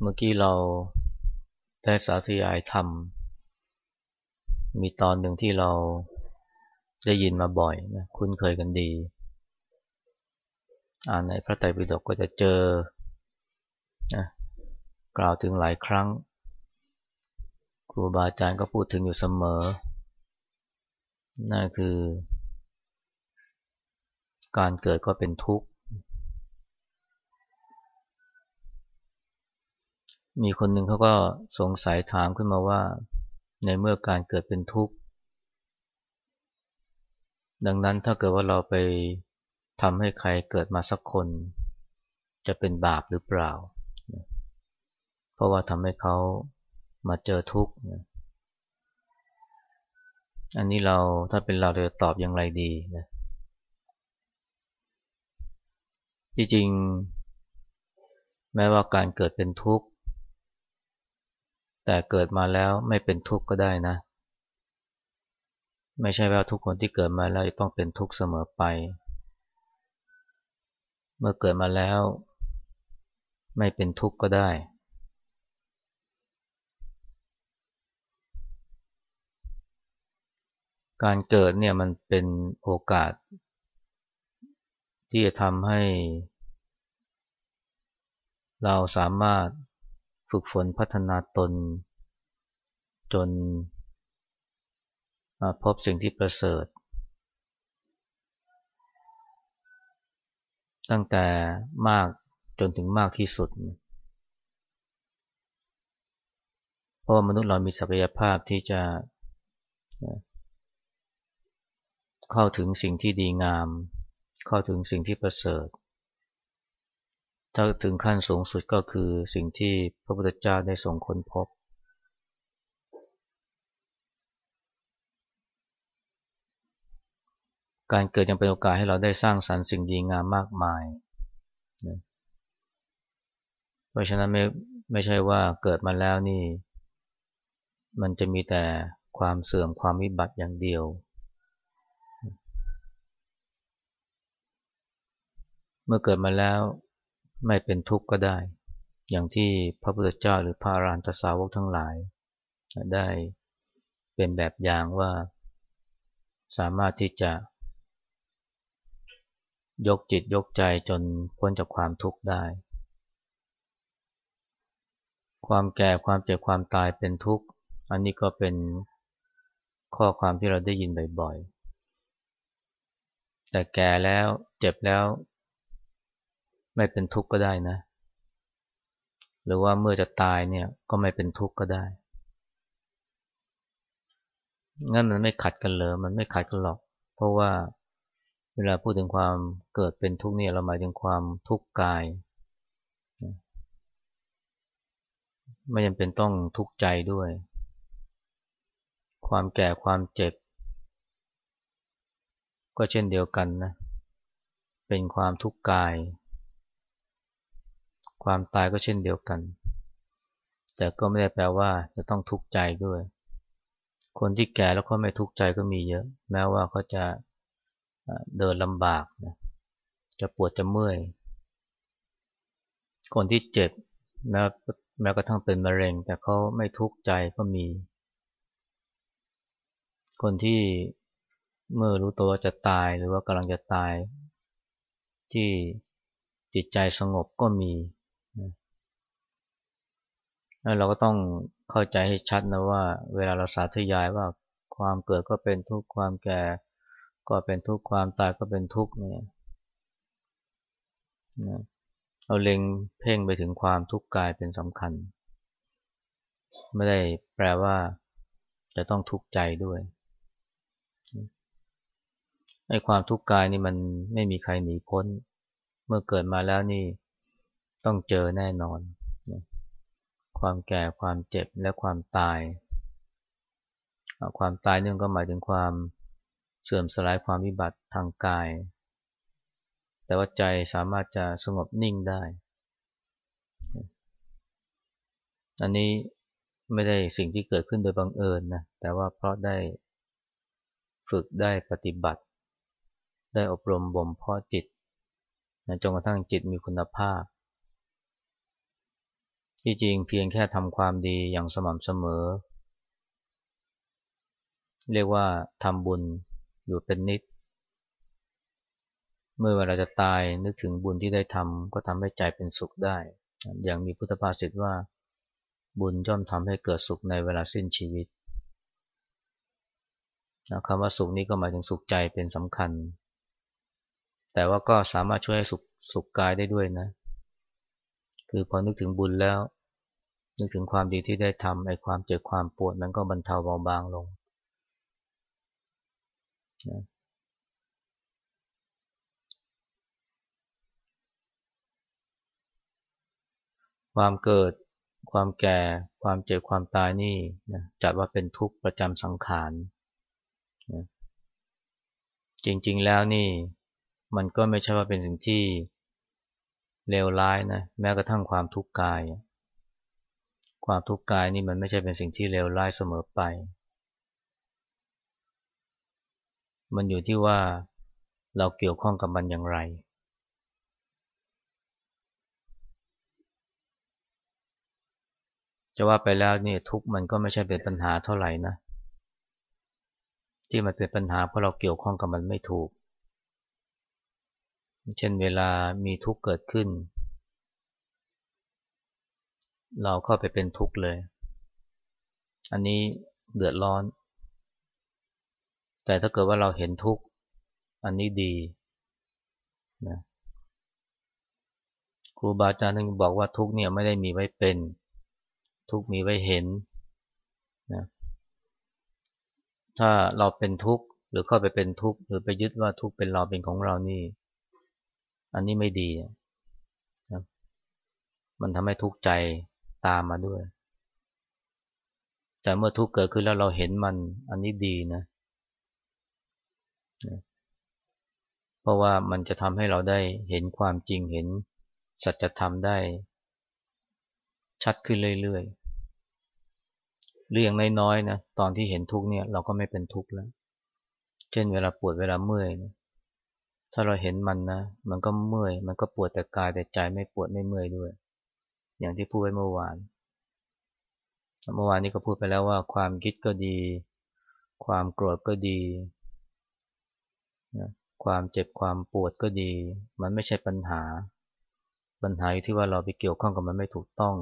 เมื่อกี้เราได้สาธยายธรรม มีตอนหนึ่งที่เราได้ยินมาบ่อยนะคุ้นเคยกันดี อ่านในพระไตรปิฎกก็จะเจอนะกล่าวถึงหลายครั้ง ครูบาอาจารย์ก็พูดถึงอยู่เสมอ นั่นคือ การเกิดก็เป็นทุกข์ มีคนหนึ่งเขาก็สงสัยถามขึ้นมาว่า ในเมื่อการเกิดเป็นทุกข์ ดังนั้นถ้าเกิดว่าเราไปทำให้ใครเกิดมาสักคน จะเป็นบาปหรือเปล่า เพราะว่าทำให้เขามาเจอทุกข์ อันนี้เราถ้าเป็นเราจะตอบอย่างไรดีนะจริง แม้ว่าการเกิดเป็นทุกข์ แต่เกิดมาแล้วไม่เป็นทุกข์ก็ได้นะ ไม่ใช่ว่าทุกคนที่เกิดมาแล้วจะต้องเป็นทุกข์เสมอไป เมื่อเกิดมาแล้ว ไม่เป็นทุกข์ก็ได้ การเกิดเนี่ยมันเป็นโอกาส ที่จะทำให้ เราสามารถฝึกฝนพัฒนาตน จนพบสิ่งที่ประเสริฐ ตั้งแต่มากจนถึงมากที่สุด เพราะมนุษย์เรามีศักยภาพที่จะ เข้าถึงสิ่งที่ดีงาม เข้าถึงสิ่งที่ประเสริฐ ถ้าถึงขั้นสูงสุดก็คือสิ่งที่พระพุทธเจ้าได้ทรงค้นพบ การเกิดยังเป็นโอกาสให้เราได้สร้างสรรค์สิ่งดีงามมากมายเพราะฉะนั้นไม่ไม่ใช่ว่าเกิดมาแล้วนี่ มันจะมีแต่ความเสื่อมความวิบัติอย่างเดียว เมื่อเกิดมาแล้วไม่เป็นทุกข์ก็ได้ อย่างที่พระพุทธเจ้าหรือพระอรหันตสาวกทั้งหลาย ได้เป็นแบบอย่างว่าสามารถที่จะ ยกจิตยกใจจนพ้นจากความทุกข์ได้ ความแก่ความเจ็บความตายเป็นทุกข์ อันนี้ก็เป็นข้อความที่เราได้ยินบ่อยๆ แต่แก่แล้วเจ็บแล้ว ไม่เป็นทุกข์ก็ได้นะ หรือว่าเมื่อจะตายเนี่ยก็ไม่เป็นทุกข์ก็ได้งั้นมันไม่ขัดกันเลยมันไม่ขัดกันหรอก เพราะว่า เวลาพูดถึงความเกิดเป็นทุกข์เนี่ยเราหมายถึงความทุกข์กาย ไม่จำเป็นต้องทุกข์ใจด้วย ความแก่ความเจ็บ ก็เช่นเดียวกันนะ เป็นความทุกข์กาย ความตายก็เช่นเดียวกัน แต่ก็ไม่ได้แปลว่าจะต้องทุกข์ใจด้วย คนที่แก่แล้วเขาไม่ทุกข์ใจก็มีเยอะ แม้ว่าเขาจะเเดินลำบากนะจะปวดจะเมื่อย คนที่เจ็บแม้แม้กระทั่งเป็นมะเร็ง แต่เขาไม่ทุกข์ใจก็มี คนที่เมื่อรู้ตัวจะตายหรือว่ากำลังจะตาย ที่จิตใจสงบก็มีแล้วเราก็ต้องเข้าใจให้ชัดนะว่า เวลาเราสาธยายว่าความเกิดก็เป็นทุกข์ความแก่ ก็เป็นทุกข์ความตายก็เป็นทุกข์เนี่ยนะเราเล็งเพ่งไปถึงความทุกข์กายเป็นสำคัญ ไม่ได้แปลว่าจะต้องทุกข์ใจด้วยไอ้ความทุกข์กายนี่มันไม่มีใครหนีพ้น เมื่อเกิดมาแล้วนี่ต้องเจอแน่นอน ความแก่ความเจ็บและความตาย ความตายเนี่องก็หมายถึงความ เสื่อมสลายความวิบัติทางกาย แต่ว่าใจสามารถจะสงบนิ่งได้ อันนี้ไม่ได้สิ่งที่เกิดขึ้นโดยบังเอิญนะ แต่ว่าเพราะได้ฝึกได้ปฏิบัติ ได้อบรมบ่มเพาะจิตจนกระทั่งจิตมีคุณภาพ ที่จริงเพียงแค่ทำความดีอย่างสม่ำเสมอ เรียกว่าทำบุญ อยู่เป็นนิด เมื่อเวลาจะตายนึกถึงบุญที่ได้ทำก็ทำให้ใจเป็นสุขได้ อย่างมีพุทธภาษิตว่า บุญย่อมทำให้เกิดสุขในเวลาสิ้นชีวิตคำว่าสุขนี้ก็หมายถึงสุขใจเป็นสำคัญ แต่ว่าก็สามารถช่วยให้สุขสุขกายได้ด้วยนะ คือพอนึกถึงบุญแล้ว นึกถึงความดีที่ได้ทำไอ้ความเจ็บความปวดมันก็บรรเทาเบาบางลง นะความเกิด ความแก่ ความเจ็บ ความตายนี่นะจัดว่าเป็นทุกข์ประจำสังขารนะจริงๆ แล้วนี่ มันก็ไม่ใช่ว่าเป็นสิ่งที่เลวร้ายนะ แม้กระทั่งความทุกข์กาย ความทุกข์กายนี่มันไม่ใช่เป็นสิ่งที่เลวร้ายเสมอไป มันอยู่ที่ว่าเราเกี่ยวข้องกับมันอย่างไร จะว่าไปแล้วนี่ทุกมันก็ไม่ใช่เป็นปัญหาเท่าไหร่นะ ที่มันเป็นปัญหาเพราะเราเกี่ยวข้องกับมันไม่ถูก เช่นเวลามีทุกข์เกิดขึ้น เราเข้าไปเป็นทุกข์เลย อันนี้เดือดร้อน แต่ถ้าเกิดว่าเราเห็นทุกข์อันนี้ดีนะครูบาอาจารย์ท่านบอกว่าทุกข์เนี่ยไม่ได้มีไว้เป็น ทุกข์มีไว้เห็นนะถ้าเราเป็นทุกข์หรือเข้าไปเป็นทุกข์หรือไปยึดว่าทุกข์เป็นเราเป็นของเรานี่ อันนี้ไม่ดีนะมันทำให้ทุกข์ใจตามมาด้วย แต่เมื่อทุกข์เกิดขึ้นแล้วเราเห็นมันอันนี้ดีนะนะ เพราะว่ามันจะทำให้เราได้เห็นความจริงเห็นสัจธรรมได้ ชัดขึ้นเรื่อยๆหรืออย่างน้อยๆนะตอนที่เห็นทุกเนี่ยเราก็ไม่เป็นทุกข์แล้ว เช่นเวลาปวดเวลาเมื่อยนะถ้าเราเห็นมันนะมันก็เมื่อย มันก็ปวดแต่กายแต่ใจไม่ปวดไม่เมื่อยด้วย อย่างที่พูดไว้เมื่อวาน เมื่อวานนี้ก็พูดไปแล้วว่าความคิดก็ดี ความโกรธก็ดี ความเจ็บความปวดก็ดี มันไม่ใช่ปัญหา ปัญหาอยู่ที่ว่าเราไปเกี่ยวข้องกับมันไม่ถูกต้อง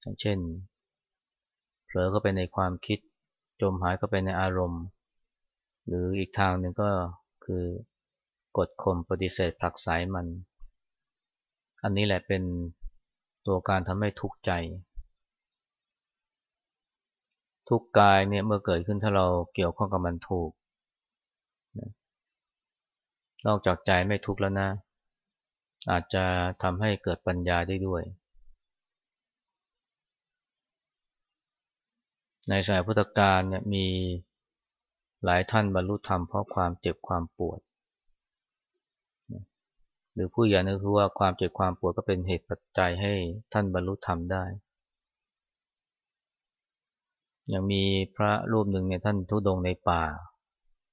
อย่างเช่น เผลอเข้าไปในความคิด จมหายเข้าไปในอารมณ์ หรืออีกทางหนึ่งก็คือกดข่มปฏิเสธผลักไสมัน อันนี้แหละเป็นตัวการทำให้ทุกข์ใจ ทุกกายเนี่ยเมื่อเกิดขึ้นถ้าเราเกี่ยวข้องกับมันถูก นอกจากใจไม่ทุกข์แล้วนะ อาจจะทำให้เกิดปัญญาได้ด้วย ในสมัยพุทธกาลเนี่ยมีหลายท่านบรรลุธรรมเพราะความเจ็บความปวด หรือผู้ใหญ่นึกคือว่าความเจ็บความปวดก็เป็นเหตุปัจจัยให้ท่านบรรลุธรรมได้ยังมีพระรูปหนึ่งเนี่ยท่านทุดงในป่า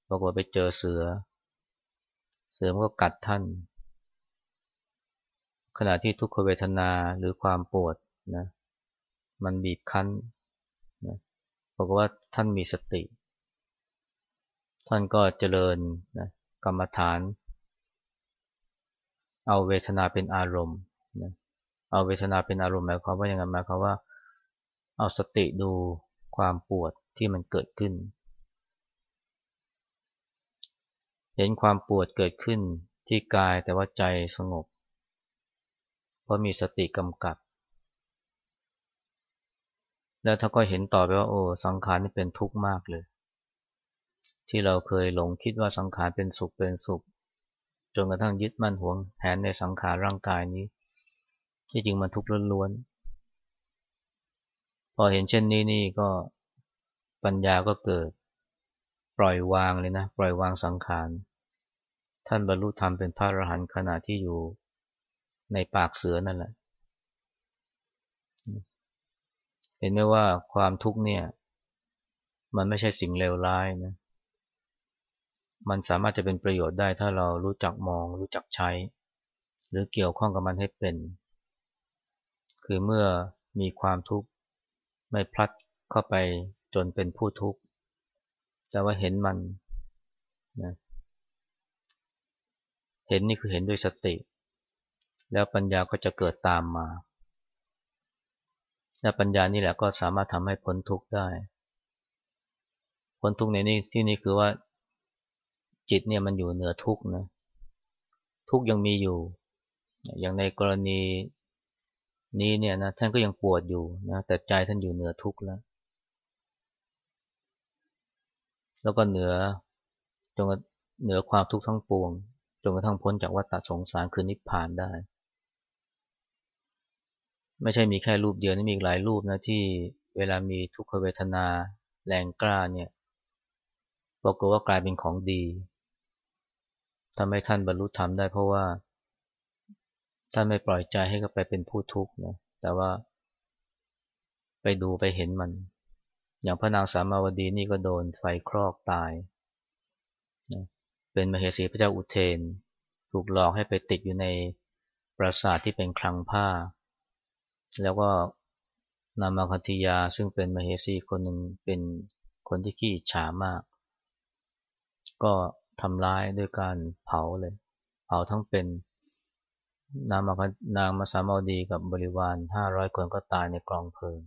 ปรากฏไปเจอเสือ สือมันก็กัดท่าน ขณะที่ทุกขเวทนาหรือความปวดนะมันบีบคั้นนะบอกว่าท่านมีสติ ท่านก็เจริญนะกรรมฐาน เอาเวทนาเป็นอารมณ์นะเอาเวทนาเป็นอารมณ์หมายความว่าอย่างไรหมายความว่า เอาสติดูความปวดที่มันเกิดขึ้น เห็นความปวดเกิดขึ้นที่กายแต่ว่าใจสงบ เพราะมีสติกำกับ แล้วถ้าก็เห็นต่อไปว่าโอ้สังขารนี่เป็นทุกข์มากเลย ที่เราเคยหลงคิดว่าสังขารเป็นสุขเป็นสุข จนกระทั่งยึดมั่นหวงแหนในสังขารร่างกายนี้ ที่จริงมันทุกข์ล้วนๆพอเห็นเช่นนี้นี่ก็ปัญญาก็เกิด ปล่อยวางเลยนะปล่อยวางสังขาร ท่านบรรลุธรรมเป็นพระอรหันต์ขณะที่อยู่ในปากเสือนั่นแหละ เห็นไหมว่าความทุกข์เนี่ย มันไม่ใช่สิ่งเลวร้ายนะ มันสามารถจะเป็นประโยชน์ได้ถ้าเรารู้จักมอง รู้จักใช้ หรือเกี่ยวข้องกับมันให้เป็น คือเมื่อมีความทุกข์ไม่พลัดเข้าไปจนเป็นผู้ทุกข์ แต่ว่าเห็นมันนะเห็นนี่คือเห็นด้วยสติ แล้วปัญญาก็จะเกิดตามมา และปัญญานี่แหละก็สามารถทำให้พ้นทุกข์ได้ พ้นทุกข์ในนี้ที่นี่คือว่า จิตเนี่ยมันอยู่เหนือทุกข์นะทุกข์ยังมีอยู่ อย่างในกรณีนี้เนี่ยนะท่านก็ยังปวดอยู่นะแต่ใจท่านอยู่เหนือทุกข์แล้ว แล้วก็เหนือจนเหนือความทุกข์ทั้งปวง จนกระทั่งพ้นจากวัฏสงสารคือนิพพานได้ ไม่ใช่มีแค่รูปเดียวนี่มีหลายรูปนะที่เวลามีทุกขเวทนาแรงกล้าเนี่ยบอกว่ากลายเป็นของดีทำให้ท่านบรรลุธรรมได้เพราะว่าท่านไม่ปล่อยใจให้เขาไปเป็นผู้ทุกข์นะแต่ว่า ไปดูไปเห็นมัน อย่างพระนางสามาวดีนี่ก็โดนไฟคลอกตาย เป็นมเหสีพระเจ้าอุเทน ถูกหลอกให้ไปติดอยู่ในปราสาทที่เป็นคลังผ้า แล้วก็นามาคติยาซึ่งเป็นมเหสีคนหนึ่งเป็นคนที่ขี้ฉามาก ก็ทำร้ายด้วยการเผาเลย เผาทั้งเป็นนางมานางมาสามาวดีกับบริวารห้าร้อยคนก็ตายในกลองเพลิง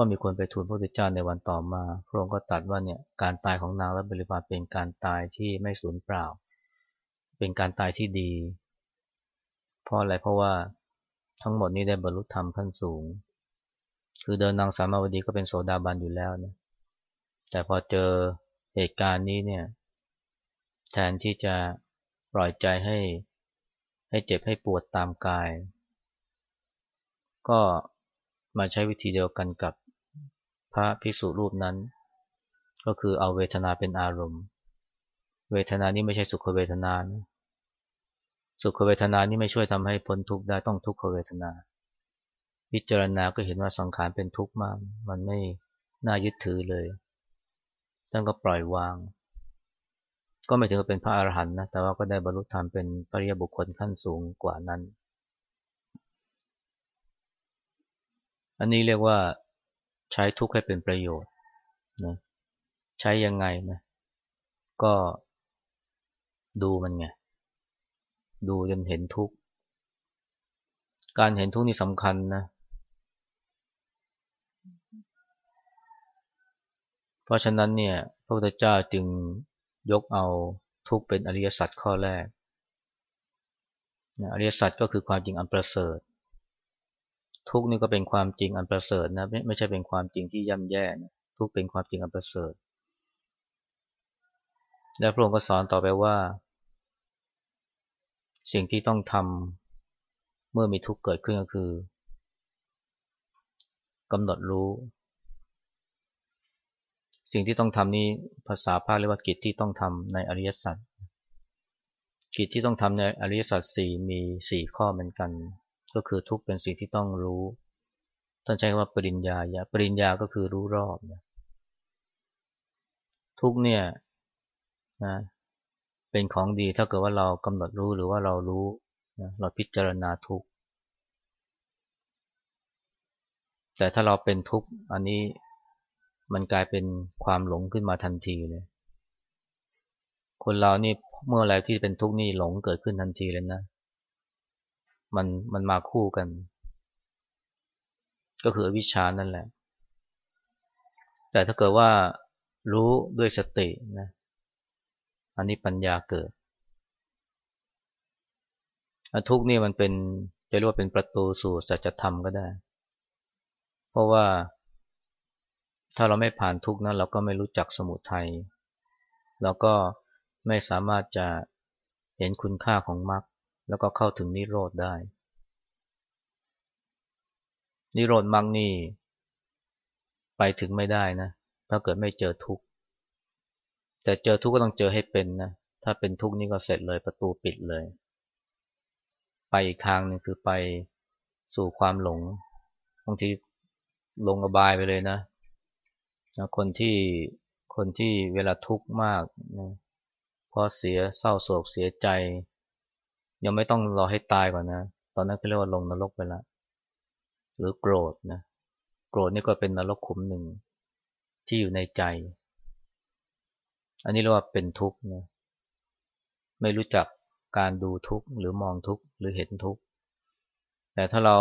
ก็มีคนไปทูลพระพุทธเจ้าในวันต่อมา พระองค์ก็ตรัสว่าเนี่ยการตายของนางและบริวารเป็นการตายที่ไม่สูญเปล่า เป็นการตายที่ดี เพราะอะไรเพราะว่าทั้งหมดนี้ได้บรรลุธรรมขั้นสูง คือเดินนางสามาวดีก็เป็นโสดาบันอยู่แล้วนะ แต่พอเจอเหตุการณ์นี้เนี่ย แทนที่จะปล่อยใจให้ให้เจ็บให้ปวดตามกาย ก็มาใช้วิธีเดียวกันกับ พระภิกษุรูปนั้น ก็คือเอาเวทนาเป็นอารมณ์ เวทนานี้ไม่ใช่สุขเวทนานะสุขเวทนานี้ไม่ช่วยทำให้พ้นทุกข์ได้ต้องทุกขเวทนาพิจารณาก็เห็นว่าสังขารเป็นทุกข์มาก มันไม่น่ายึดถือเลยท่านก็ปล่อยวาง ก็ไม่ถึงกับเป็นพระอรหันต์นะ แต่ว่าก็ได้บรรลุธรรมเป็นปริยบุคคลขั้นสูงกว่านั้น อันนี้เรียกว่า ใช้ทุกข์ให้เป็นประโยชน์นะใช้ยังไงนะก็ดูมันไง ดูจนเห็นทุกข์ การเห็นทุกข์นี่สำคัญนะ เพราะฉะนั้นเนี่ยพระพุทธเจ้าจึงยกเอาทุกข์เป็นอริยสัจข้อแรกอริยสัจก็คือความจริงอันประเสริฐ ทุกนี่ก็เป็นความจริงอันประเสริฐนะไม่ไม่ใช่เป็นความจริงที่ย่ำแย่นะทุกเป็นความจริงอันประเสริฐ และพระองค์ก็สอนต่อไปว่า สิ่งที่ต้องทำเมื่อมีทุกข์เกิดขึ้นก็คือกำหนดรู้ สิ่งที่ต้องทำนี้ภาษาพาคเรียกว่ากิจที่ต้องทำในอริยสัจกิจที่ต้องทำในอริยสัจสี่มีสี่ข้อเหมือนกัน ก็คือทุกเป็นสิ่งที่ต้องรู้ท่านใช้คำว่าปริญญาญาปริญญาก็คือรู้รอบนะทุกเนี่ยนะเป็นของดีถ้าเกิดว่าเรากำหนดรู้หรือว่าเรารู้นะเราพิจารณาทุกแต่ถ้าเราเป็นทุกข์อันนี้มันกลายเป็นความหลงขึ้นมาทันทีเลยคนเรานี่เมื่อไรที่เป็นทุกข์นี่หลงเกิดขึ้นทันทีเลยนะ มันมันมาคู่กัน ก็คือวิชานั่นแหละ แต่ถ้าเกิดว่ารู้ด้วยสตินะอันนี้ปัญญาเกิดทุกนี่มันเป็นจะเรียกว่าเป็นประตูสู่สัจธรรมก็ได้ เพราะว่าถ้าเราไม่ผ่านทุกนั้น เราก็ไม่รู้จักสมุทัยเราก็ไม่สามารถจะเห็นคุณค่าของมรรค แล้วก็เข้าถึงนิโรธได้ นิโรธมรรคนี่ ไปถึงไม่ได้นะ ถ้าเกิดไม่เจอทุกข์แต่เจอทุกข์ก็ต้องเจอให้เป็นนะ ถ้าเป็นทุกข์นี่ก็เสร็จเลยประตูปิดเลย ไปอีกทางหนึ่งคือไปสู่ความหลงบางทีลงอบายไปเลยนะคนที่คนที่เวลาทุกข์มากนะพอเสียเศร้าโศกเสียใจ ยังไม่ต้องรอให้ตายก่อนนะ ตอนนั้นก็เรียกว่าลงนรกไปล้วหรือโกรธนะ โกรธนี่ก็เป็นนรกขุมหนึ่ง ที่อยู่ในใจ อันนี้เรียกว่าเป็นทุกข์นะ ไม่รู้จักการดูทุกข์หรือมองทุกข์หรือเห็นทุกข์ แต่ถ้าเรา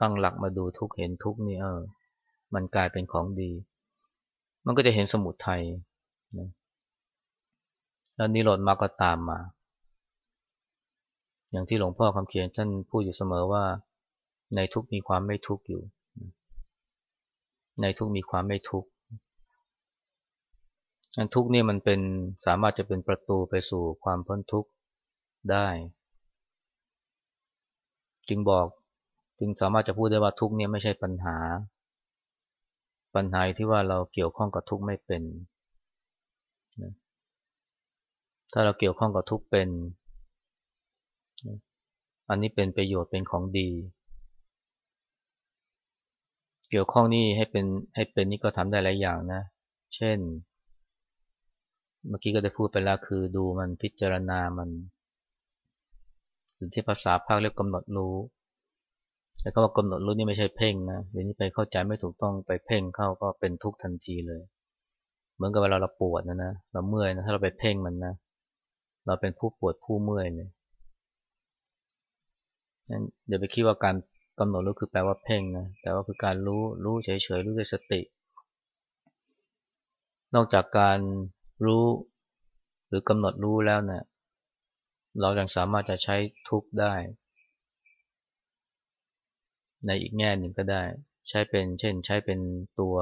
ตั้งหลักมาดูทุกข์เห็นทุกข์นี่เออ มันกลายเป็นของดี มันก็จะเห็นสมุทัยนะแล้วนิโรธมรรคก็ตามมา อย่างที่หลวงพ่อคำเขียนท่านพูดอยู่เสมอว่า ในทุกมีความไม่ทุกอยู่ ในทุกมีความไม่ทุกอันทุกนี่มันเป็นสามารถจะเป็นประตูไปสู่ความพ้นทุกข์ได้ จึงบอกจึงสามารถจะพูดได้ว่าทุกเนี่ยไม่ใช่ปัญหา ปัญหาที่ว่าเราเกี่ยวข้องกับทุกไม่เป็น ถ้าเราเกี่ยวข้องกับทุกเป็น อันนี้เป็นประโยชน์เป็นของดี เกี่ยวข้องนี่ให้เป็นให้เป็นนี่ก็ทำได้หลายอย่างนะ เช่น เมื่อกี้ก็ได้พูดไปแล้วคือดูมันพิจารณามันหรือที่ภาษาภาคเรียกกำหนดรู้ แต่ก็ว่ากำหนดรู้นี่ไม่ใช่เพ่งนะเดี๋ยวนี้ไปเข้าใจไม่ถูกต้องไปเพ่งเข้าก็เป็นทุกข์ทันทีเลย เหมือนกับเวลาเราปวดนะนะ เราเมื่อยนะถ้าเราไปเพ่งมันนะ เราเป็นผู้ปวดผู้เมื่อยเลย นั้นเดี๋ยวไปคิดว่าการกำหนดรู้คือแปลว่าเพ่งนะแต่ว่าคือการรู้รู้เฉยๆรู้ด้วยสติ นอกจากการรู้หรือกำหนดรู้แล้วเนะี่ยเรายังสามารถจะใช้ทุกได้ ในอีกแง่หนึ่งก็ได้ ใช้เป็นเช่น ใช้เป็นตัว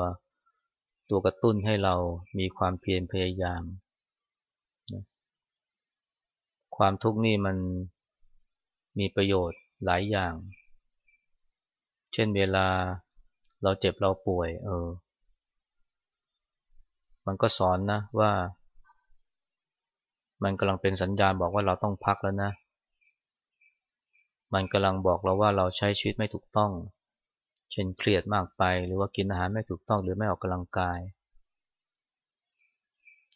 ตัวกระตุ้นให้เรามีความเพียรพยายาม ความทุกข์นี่มันมีประโยชน์ หลายอย่าง เช่นเวลาเราเจ็บเราป่วย เออ มันก็สอนนะว่า มันกำลังเป็นสัญญาณบอกว่าเราต้องพักแล้วนะ มันกำลังบอกเราว่าเราใช้ชีวิตไม่ถูกต้อง เช่นเครียดมากไป หรือว่ากินอาหารไม่ถูกต้องหรือไม่ออกกำลังกาย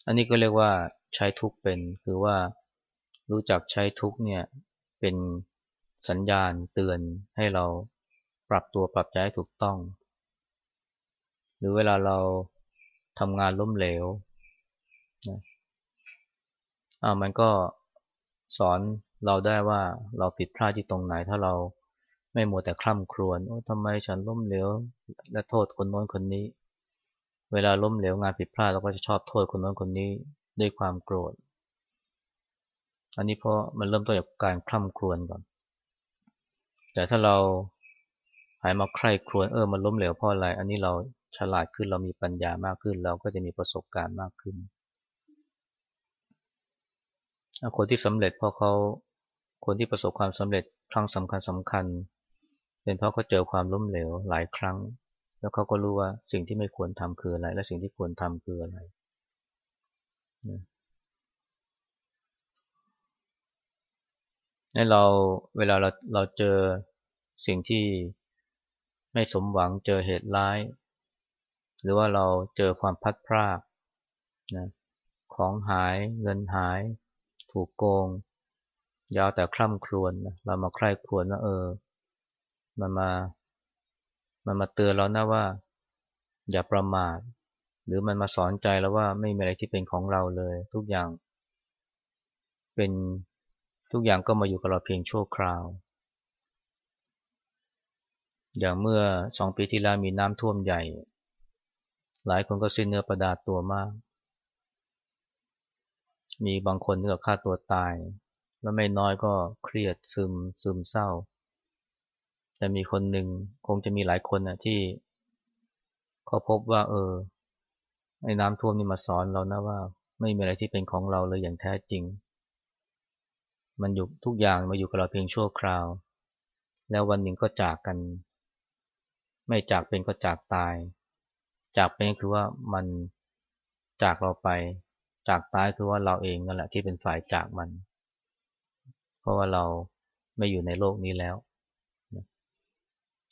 อันนี้ก็เรียกว่าใช้ทุกเป็น คือว่ารู้จักใช้ทุกเนี่ยเป็น สัญญาณเตือนให้เราปรับตัวปรับใจให้ถูกต้อง หรือเวลาเราทำงานล้มเหลวนะอ่ามันก็สอนเราได้ว่าเราผิดพลาดที่ตรงไหน ถ้าเราไม่มัวแต่คร่ำครวญโอ้ทำไมฉันล้มเหลว และโทษคนโน้นคนนี้ เวลาล้มเหลวงานผิดพลาดเราก็จะชอบโทษคนโน้นคนนี้ด้วยความโกรธ อันนี้เพราะมันเริ่มต้นจากการคล่ำครวญก่อน แต่ถ้าเราหายมาใคร่ครวญเออมันล้มเหลวเพราะอะไร อันนี้เราฉลาดขึ้นเรามีปัญญามากขึ้น เราก็จะมีประสบการณ์มากขึ้นคนที่สำเร็จเพราะเขาคนที่ประสบความสำเร็จครั้งสำคัญสำคัญ เป็นเพราะเขาเจอความล้มเหลวหลายครั้ง แล้วเขาก็รู้ว่าสิ่งที่ไม่ควรทำคืออะไร และสิ่งที่ควรทำคืออะไร ให้เราเวลาเราเราเจอสิ่งที่ไม่สมหวังเจอเหตุร้าย หรือว่าเราเจอความพัดพรากนะของหายเงินหาย ถูกโกง ยาวแต่คร่ำครวญนะเรามาใคร่ครวญว่าเออ มันมา มันมาเตือนเรานะว่า อย่าประมาท หรือมันมาสอนใจแล้วว่าไม่มีอะไรที่เป็นของเราเลย ทุกอย่าง เป็น ทุกอย่างก็มาอยู่กับเราเพียงชั่วคราว อย่างเมื่อสองปีที่แล้วมีน้ำท่วมใหญ่ หลายคนก็สิ้นเนื้อประดาตัวมาก มีบางคนที่ก็ฆ่าตัวตาย แล้วไม่น้อยก็เครียดซึมซึมเศร้า แต่มีคนหนึ่งคงจะมีหลายคนนะที่เขาพบว่า เออไอ้น้ำท่วมนี่มาสอนเรานะว่า ไม่มีอะไรที่เป็นของเราเลยอย่างแท้จริง มันอยู่ทุกอย่างมาอยู่กับเราเพียงชั่วคราว แล้ววันหนึ่งก็จากกัน ไม่จากเป็นก็จากตาย จากเป็นคือว่ามันจากเราไป จากตายคือว่าเราเองนั่นแหละที่เป็นฝ่ายจากมัน เพราะว่าเราไม่อยู่ในโลกนี้แล้ว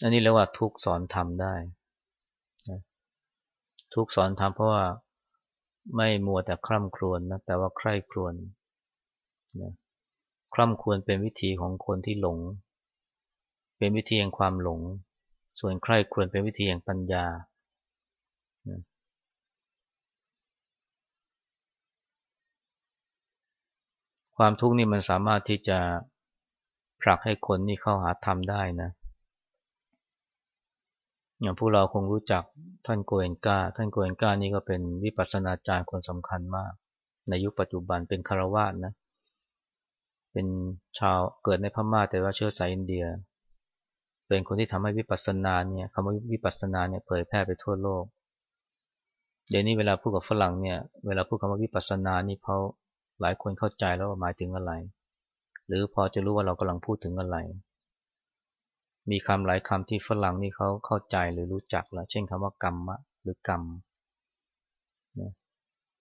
อันนี้เรียกว่าทุกสอนทำได้ ทุกสอนทำเพราะว่าไม่มัวแต่คร่ำครวญนะแต่ว่าใคร่ครวญนะ คร่ำควรเป็นวิธีของคนที่หลง เป็นวิธีแห่งความหลง ส่วนใครควญเป็นวิธีแห่งปัญญา ความทุกข์นี่มันสามารถที่จะผลักให้คนนี่เข้าหาธรรมได้นะอย่างพวกเราคงรู้จักท่านโกเอนกา ท่านโกเอนกานี่ก็เป็นวิปัสสนาจารย์คนสำคัญมาก ในยุคปัจจุบันเป็นคารวาสนะเเป็นชาวเกิดในพม่าแต่ว่าเชื้อสายอินเดีย เป็นคนที่ทำให้วิปัสสนาเนี่ยคำว่าวิปัสสนาเนี่ยเผยแพร่ไปทั่วโลก เดี๋ยวนี้เวลาพูดกับฝรั่งเนี่ยเวลาพูดคำว่าวิปัสสนานี่เขาหลายคนเข้าใจแล้วว่าหมายถึงอะไร หรือพอจะรู้ว่าเรากำลังพูดถึงอะไร มีคำหลายคำที่ฝรั่งนี่เขาเข้าใจหรือรู้จักแล้วเช่นคำว่ากรรมะหรือกรรม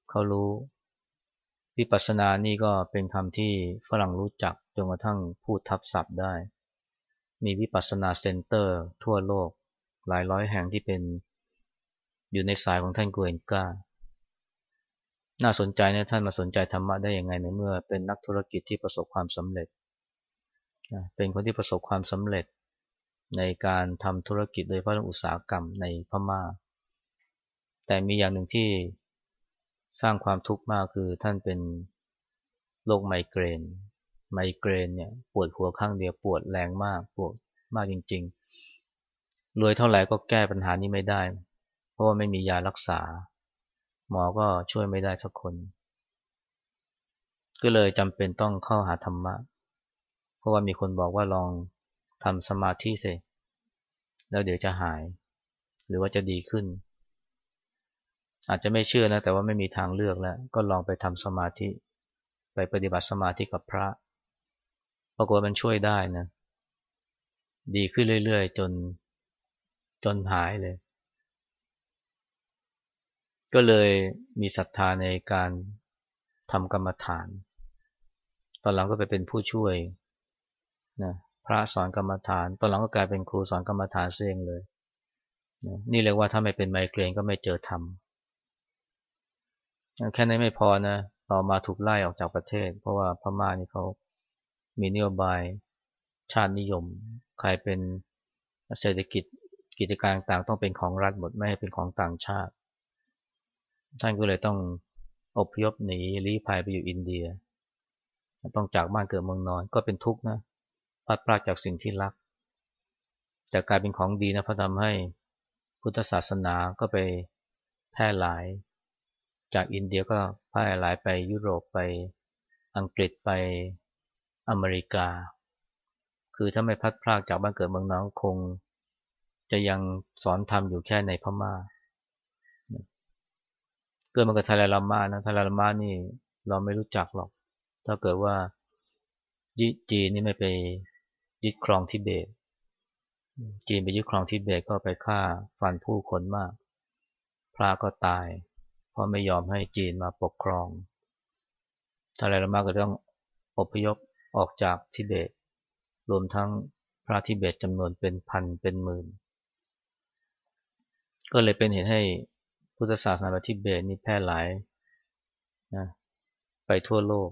เขารู้ วิปัสสนานี่ก็เป็นคำที่ฝรั่งรู้จักจนกระทั่งพูดทับศัพท์ได้ มีวิปัสสนาเซ็นเตอร์ ทั่วโลก หลายร้อยแห่งที่เป็นอยู่ในสายของท่านกูเอนกาน่าสนใจนะท่านมาสนใจธรรมะได้ยังไงในเมื่อ เป็นนักธุรกิจที่ประสบความสำเร็จ เป็นคนที่ประสบความสำเร็จในการทำธุรกิจโดยเฉพาะเรื่องอุตสาหกรรมในพมา่า แต่มีอย่างหนึ่งที่ สร้างความทุกข์มากคือท่านเป็นโรคไมเกรน ไมเกรนเนี่ยปวดหัวข้างเดียวปวดแรงมากปวดมากจริงๆรวยเท่าไหร่ก็แก้ปัญหานี้ไม่ได้ เพราะว่าไม่มียารักษา หมอก็ช่วยไม่ได้สักคน ก็เลยจำเป็นต้องเข้าหาธรรมะ เพราะว่ามีคนบอกว่าลองทำสมาธิเสแล้วเดี๋ยวจะหาย หรือว่าจะดีขึ้น อาจจะไม่เชื่อนะแต่ว่าไม่มีทางเลือกแล้ว ก็ลองไปทำสมาธิ ไปปฏิบัติสมาธิกับพระปรากฏมันช่วยได้นะ ดีขึ้นเรื่อยๆ จนจนหายเลย ก็เลยมีศรัทธาในการทำกรรมฐาน ตอนหลังก็ไปเป็นผู้ช่วยนะพระสอนกรรมฐาน ตอนหลังก็กลายเป็นครูสอนกรรมฐานเองเลยนี่เรียกว่าถ้าไม่เป็นไมเกรนก็ไม่เจอธรรม แค่นั้นไม่พอนะ ต่อมาถูกไล่ออกจากประเทศ เพราะว่าพม่านี่เขามีนโยบายชาตินิยม ใครเป็นเศรษฐกิจกิจการต่างต้องเป็นของรัฐหมดไม่ให้เป็นของต่างชาติ ท่านก็เลยต้องอพยพหนีลี้ภัยไปอยู่อินเดีย ต้องจากบ้านเกิดเมืองนอนก็เป็นทุกข์นะพลัดพรากจากสิ่งที่รักแต่กลายเป็นของดีนะเพราะทำให้พุทธศาสนาก็ไปแพร่หลาย จากอินเดียก็แพร่หลายไปยุโรปไปอังกฤษไปอเมริกา คือถ้าไม่พัดพรากจากบ้านเกิดเมืองน้องคง จะยังสอนธรรมอยู่แค่ในพม่า เกิดมากับทาราลามานะทาราลามานี่เราไม่รู้จักหรอก ถ้าเกิดว่าจีนนี่ไม่ไปยึดครองทิเบต จีนไปยึดครองทิเบตก็ไปฆ่าฟันผู้คนมาก พระก็ตาย เพราะไม่ยอมให้จีนมาปกครองทาไรลามาก็ต้องอพยพออกจากทิเบต รวมทั้งพระทิเบตจำนวนเป็นพันเป็นหมื่น ก็เลยเป็นเหตุให้พุทธศาสนาทิเบตนี่แพร่หลายนะไปทั่วโลก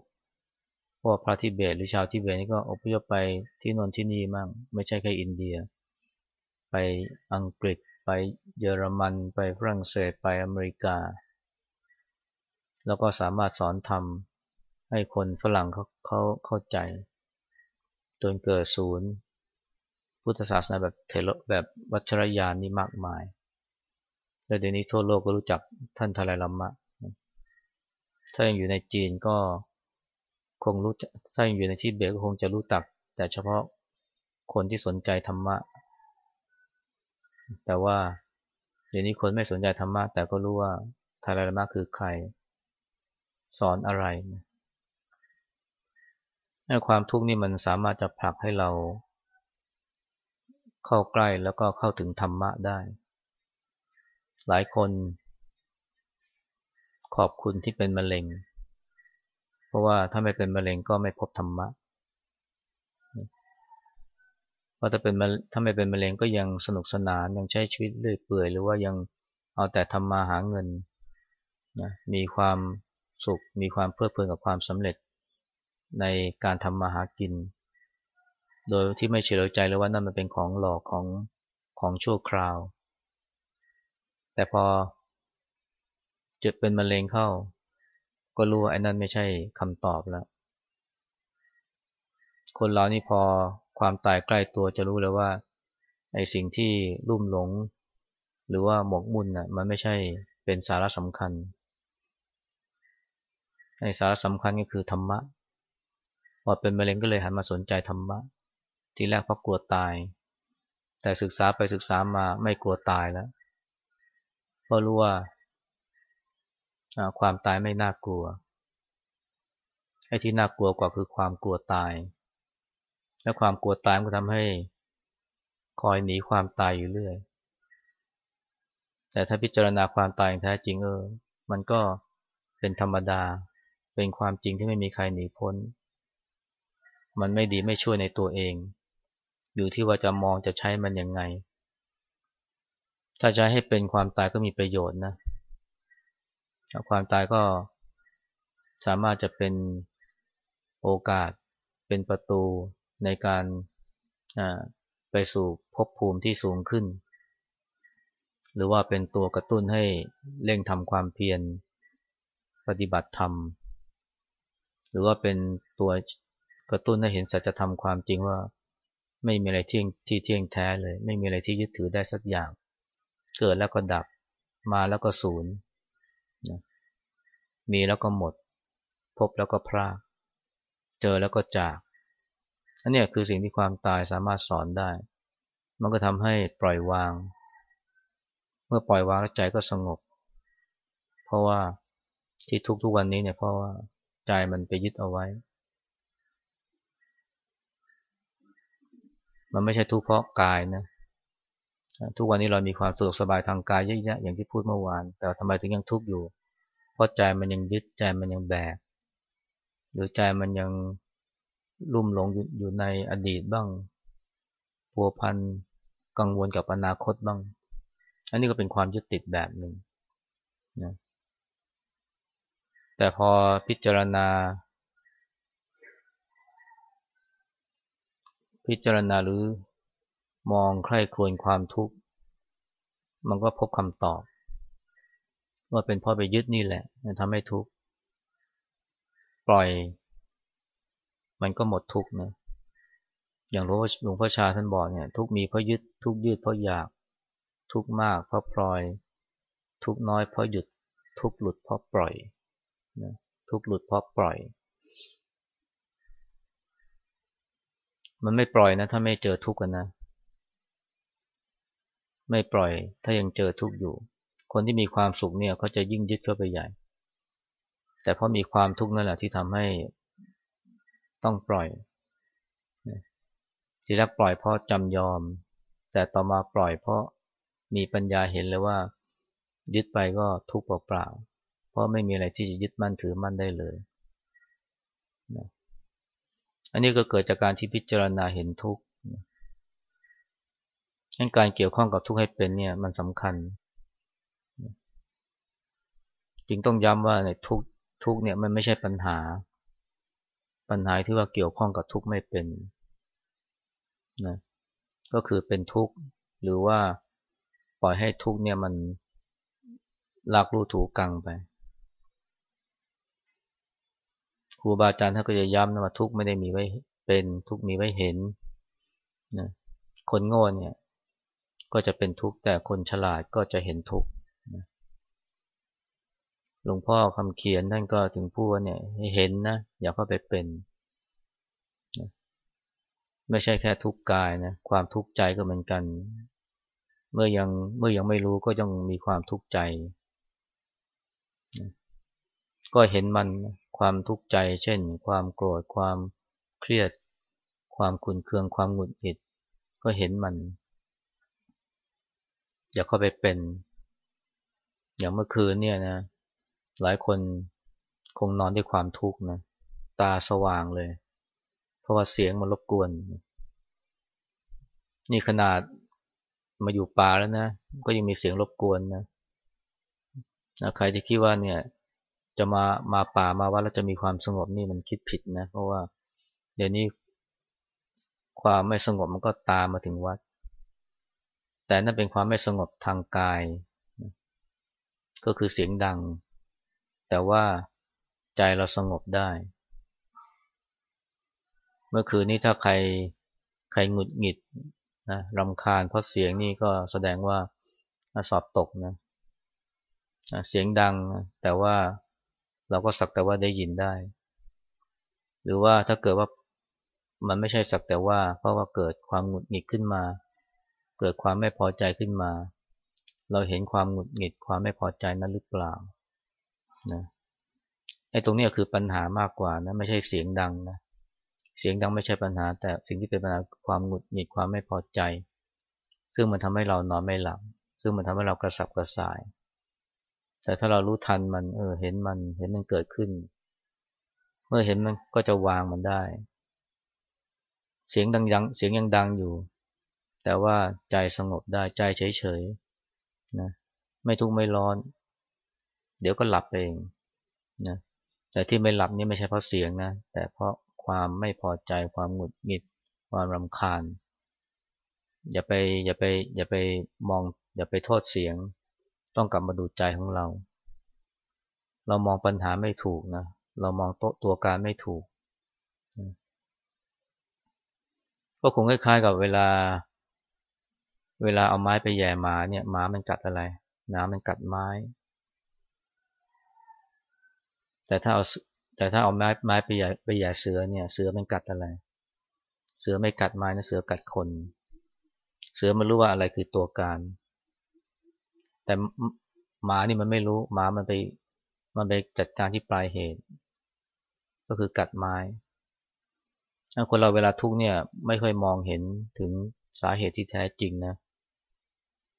เพวกพระทิเบตหรือชาวทิเบตนี่ก็อพยพไปที่นนที่นี่มั่งไม่ใช่แค่อินเดีย ไปอังกฤษไปเยอรมัน ไปฝรั่งเศสไปอเมริกา แล้วก็สามารถสอนธรรมให้คนฝรั่งเขาเขาเข้าใจ จนเกิดศูนย์ พุทธศาสนาแบบเทโลแบบวัชรยานนี่มากมาย แล้วเดี๋ยวนี้ทั่วโลกก็รู้จักท่านทาลายลัมมะ ถ้ายังอยู่ในจีนก็คงรู้ถ้าอยู่ในที่เบตก็คงจะรู้ตัก แต่เฉพาะคนที่สนใจธรรมะ แต่ว่าเดี๋ยวนี้คนไม่สนใจธรรมะแต่ก็รู้ว่าทารารมะคือใคร สอนอะไรความทุกข์นี่มันสามารถจะผลักให้เรา เข้าใกล้แล้วก็เข้าถึงธรรมะได้ หลายคน ขอบคุณที่เป็นมะเร็ง เพราะว่าถ้าไม่เป็นมะเร็งก็ไม่พบธรรมะเพราะถ้าเป็นถ้าไม่เป็นมะเร็งก็ยังสนุกสนานยังใช้ชีวิตเรื่อยเปื่อยหรือว่ายังเอาแต่ทำมาหาเงินนะมีความ สุข มีความเพลิดเพลินกับความสำเร็จ ในการทำมาหากิน โดยที่ไม่เฉลียวใจเลยว่านั่นมันเป็นของหลอกของของชั่วคราว แต่พอเจ็บเป็นมะเร็งเข้า ก็รู้ว่าไอ้นั่นไม่ใช่คำตอบแล้ว คนเรานี่พอความตายใกล้ตัวจะรู้เลยว่าไอ้สิ่งที่ลุ่มหลง หรือว่าหมกมุ่นน่ะมันไม่ใช่เป็นสาระสำคัญ ในสาระสำคัญก็คือธรรมะ พอเป็นมะเร็งก็เลยหันมาสนใจธรรมะ ทีแรกเพราะกลัวตาย แต่ศึกษาไปศึกษามาไม่กลัวตายแล้ว เพราะรู้ว่าความตายไม่น่ากลัว ไอ้ที่น่ากลัวกว่าคือความกลัวตาย และความกลัวตายก็ทำให้คอยหนีความตายอยู่เรื่อย แต่ถ้าพิจารณาความตายอย่างแท้จริงเออ มันก็เป็นธรรมดา เป็นความจริงที่ไม่มีใครหนีพ้น มันไม่ดีไม่ช่วยในตัวเอง อยู่ที่ว่าจะมองจะใช้มันยังไง ถ้าจะให้เป็นความตายก็มีประโยชน์นะความตายก็สามารถจะเป็นโอกาสเป็นประตูในการไปสู่ภพภูมิที่สูงขึ้น หรือว่าเป็นตัวกระตุ้นให้เร่งทำความเพียรปฏิบัติธรรม หรือว่าเป็นตัวกระตุ้นให้เห็นสัจธรรมความจริงว่า ไม่มีอะไรที่ที่เที่ยงแท้เลย ไม่มีอะไรที่ยึดถือได้สักอย่าง เกิดแล้วก็ดับมาแล้วก็ศูนย์มีแล้วก็หมด พบแล้วก็พรากเจอแล้วก็จากอันนี้คือสิ่งที่ความตายสามารถสอนได้ มันก็ทำให้ปล่อยวาง เมื่อปล่อยวางแล้วใจก็สงบ เพราะว่าที่ทุกทุกวันนี้เนี่ยเพราะว่า ใจมันไปยึดเอาไว้ มันไม่ใช่ทุกข์เพราะกายนะ ทุกวันนี้เรามีความสะดวกสบายทางกายเยอะแยะอย่างที่พูดเมื่อวาน แต่ทำไมถึงยังทุกข์อยู่ เพราะใจมันยังยึดใจมันยังแบก หรือใจมันยังลุ่มหลงอยู่ในอดีตบ้างพัวพันกังวลกับอนาคตบ้าง อันนี้ก็เป็นความยึดติดแบบหนึ่งนะ แต่พอพิจารณา พิจารณาหรือมองใคร่ครวญความทุกข์ มันก็พบคำตอบ ว่าเป็นเพราะไปยึดนี่แหละทำให้ทุกข์ ปล่อย มันก็หมดทุกข์นะอย่างหลวงพ่อชาท่านบอกเนี่ย ทุกมีเพราะยึดทุกยืดเพราะอยาก ทุกมากเพราะปล่อย ทุกน้อยเพราะหยุดทุกหลุดเพราะปล่อย นะทุกหลุดเพราะปล่อย มันไม่ปล่อยนะ ถ้าไม่เจอทุกข์กันนะ ไม่ปล่อย ถ้ายังเจอทุกข์อยู่ คนที่มีความสุขเนี่ยเขาจะยิ่งยึดเข้าไปใหญ่ แต่เพราะมีความทุกข์นั่นแหละที่ทำให้ต้องปล่อยทีแรกปล่อยเพราะจำยอม แต่ต่อมาปล่อยเพราะมีปัญญาเห็นเลยว่า ยึดไปก็ทุกข์เปล่าๆ เพราะไม่มีอะไรที่จะยึดมั่นถือมั่นได้เลยนะอันนี้ก็เกิดจากการที่พิจารณาเห็นทุกข์การเกี่ยวข้องกับทุกข์ให้เป็นเนี่ยมันสำคัญ จึงต้องย้ำว่าในทุกทุกเนี่ยมันไม่ใช่ปัญหา ปัญหาที่ว่าเกี่ยวข้องกับทุกข์ไม่เป็นนะก็คือเป็นทุกข์หรือว่าปล่อยให้ทุกข์เนี่ยมันลากลู่ถูกังไป ครูบาอาจารย์ท่านก็จะย้ำนะว่าทุกไม่ได้มีไว้เป็นทุกมีไว้เห็นนะคนโง่เนี่ย ก็จะเป็นทุกข์แต่คนฉลาดก็จะเห็นทุกข์หลวงพ่อคำเขียนท่านก็ถึงพูดว่าเนี่ยให้เห็นนะอย่าเข้าไปเป็นไม่ใช่แค่ทุกข์กายนะความทุกข์ใจก็เหมือนกัน เมื่อยังเมื่อยังไม่รู้ก็ยังมีความทุกข์ใจก็เห็นมัน ความทุกข์ใจ เช่น ความโกรธ ความเครียด ความขุนเคือง ความหงุดหงิด ก็เห็นมัน อย่าเข้าไปเป็น อย่างเมื่อคืนเนี่ยนะ หลายคนคงนอนด้วยความทุกข์นะ ตาสว่างเลย เพราะว่าเสียงมันรบกวน นี่ขนาดมาอยู่ป่าแล้วนะ ก็ยังมีเสียงรบกวนนะ ใครที่คิดว่าเนี่ย จะมามาป่ามาวัดแล้วจะมีความสงบนี่มันคิดผิดนะ เพราะว่าเดี๋ยวนี้ความไม่สงบมันก็ตามมาถึงวัด แต่นั่นเป็นความไม่สงบทางกาย ก็คือเสียงดัง แต่ว่าใจเราสงบได้ เมื่อคืนนี้ถ้าใครใครหงุดหงิดนะรำคาญเพราะเสียงนี่ก็แสดงว่าสอบตกนะเสียงดังแต่ว่า เราก็สักแต่ว่าได้ยินได้ หรือว่าถ้าเกิดว่ามันไม่ใช่สักแต่ว่า เพราะว่าเกิดความหงุดหงิดขึ้นมา เกิดความไม่พอใจขึ้นมา เราเห็นความหงุดหงิดความไม่พอใจนั้นหรือเปล่านะไอ้ตรงนี้คือปัญหามากกว่านะไม่ใช่เสียงดังนะเสียงดังไม่ใช่ปัญหา แต่สิ่งที่เป็นปัญหาความหงุดหงิดความไม่พอใจ ซึ่งมันทำให้เรานอนไม่หลับซึ่งมันทำให้เรากระสับกระส่าย แต่ถ้าเรารู้ทันมัน เออ เห็นมัน เห็นมันเกิดขึ้น เมื่อเห็นมันก็จะวางมันได้ เสียงดังยังเสียงยังดังอยู่ แต่ว่าใจสงบได้ใจเฉยเฉยนะไม่ทุกข์ไม่ร้อน เดี๋ยวก็หลับเองนะแต่ที่ไม่หลับนี่ไม่ใช่เพราะเสียงนะ แต่เพราะความไม่พอใจความหงุดหงิด ความรำคาญ อย่าไปอย่าไปอย่าไปมอง อย่าไปโทษเสียง ต้องกลับมาดูใจของเรา เรามองปัญหาไม่ถูกนะ เรามองโตตัวการไม่ถูก ก็คงคล้ายๆกับเวลา เวลาเอาไม้ไปแย่หมาเนี่ยหมามันกัดอะไรหมามันกัดไม้ แต่ถ้าเอาแต่ถ้าเอาไม้ไม้ไปใหญ่ไปใหญ่เสือเนี่ย เสือมันกัดอะไร เสือไม่กัดไม้นะเสือกัดคน เสือมันรู้ว่าอะไรคือตัวการ แต่หมานี่มันไม่รู้หมามันไป มันไปจัดการที่ปลายเหตุ ก็คือกัดไม้คนเราเวลาทุกเนี่ย ไม่ค่อยมองเห็นถึงสาเหตุที่แท้จริงนะ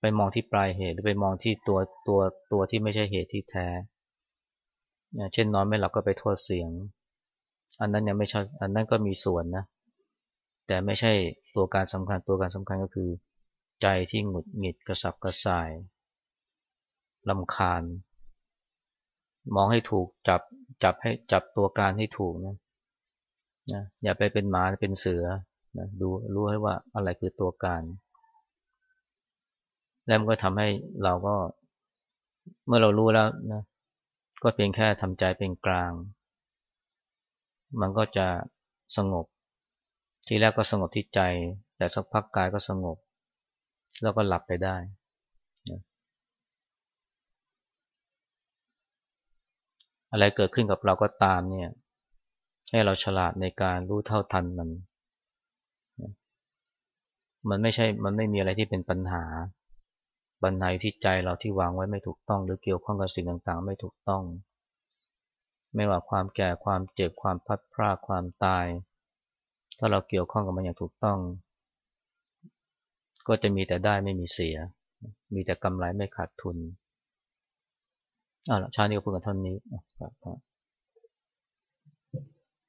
ไปมองที่ปลายเหตุหรือไปมองที่ตัวตัวตัวที่ไม่ใช่เหตุที่แท้เช่นนอนไม่หลับก็ไปโทษเสียง อันนั้นยังไม่ใช่อันนั้นก็มีส่วนนะแต่ไม่ใช่ตัวการสำคัญตัวการสำคัญก็คือ ใจที่หงุดหงิดกระสับกระส่าย ลำคาญ มองให้ถูกจับจับให้จับตัวการให้ถูกนะนะอย่าไปเป็นหมาเป็นเสือนะดูรู้ให้ว่าอะไรคือตัวการ แล้วมันก็ทำให้เราก็ เมื่อเรารู้แล้วนะก็เพียงแค่ทำใจเป็นกลาง มันก็จะสงบ ทีแรกก็สงบที่ใจ แต่สักพักกายก็สงบ แล้วก็หลับไปได้ อะไรเกิดขึ้นกับเราก็ตามเนี่ย ให้เราฉลาดในการรู้เท่าทันมัน มันไม่ใช่ มันไม่มีอะไรที่เป็นปัญหาบันไดที่ใจเราที่วางไว้ไม่ถูกต้อง หรือเกี่ยวข้องกับสิ่งต่างๆ ไม่ถูกต้อง ไม่ว่าความแก่ ความเจ็บ ความพัดพรากความตาย ถ้าเราเกี่ยวข้องกับมันอย่างถูกต้อง ก็จะมีแต่ได้ไม่มีเสีย มีแต่กำไรไม่ขาดทุน อ่าละชาตินี้ก็พูดกันเท่านี้ครับ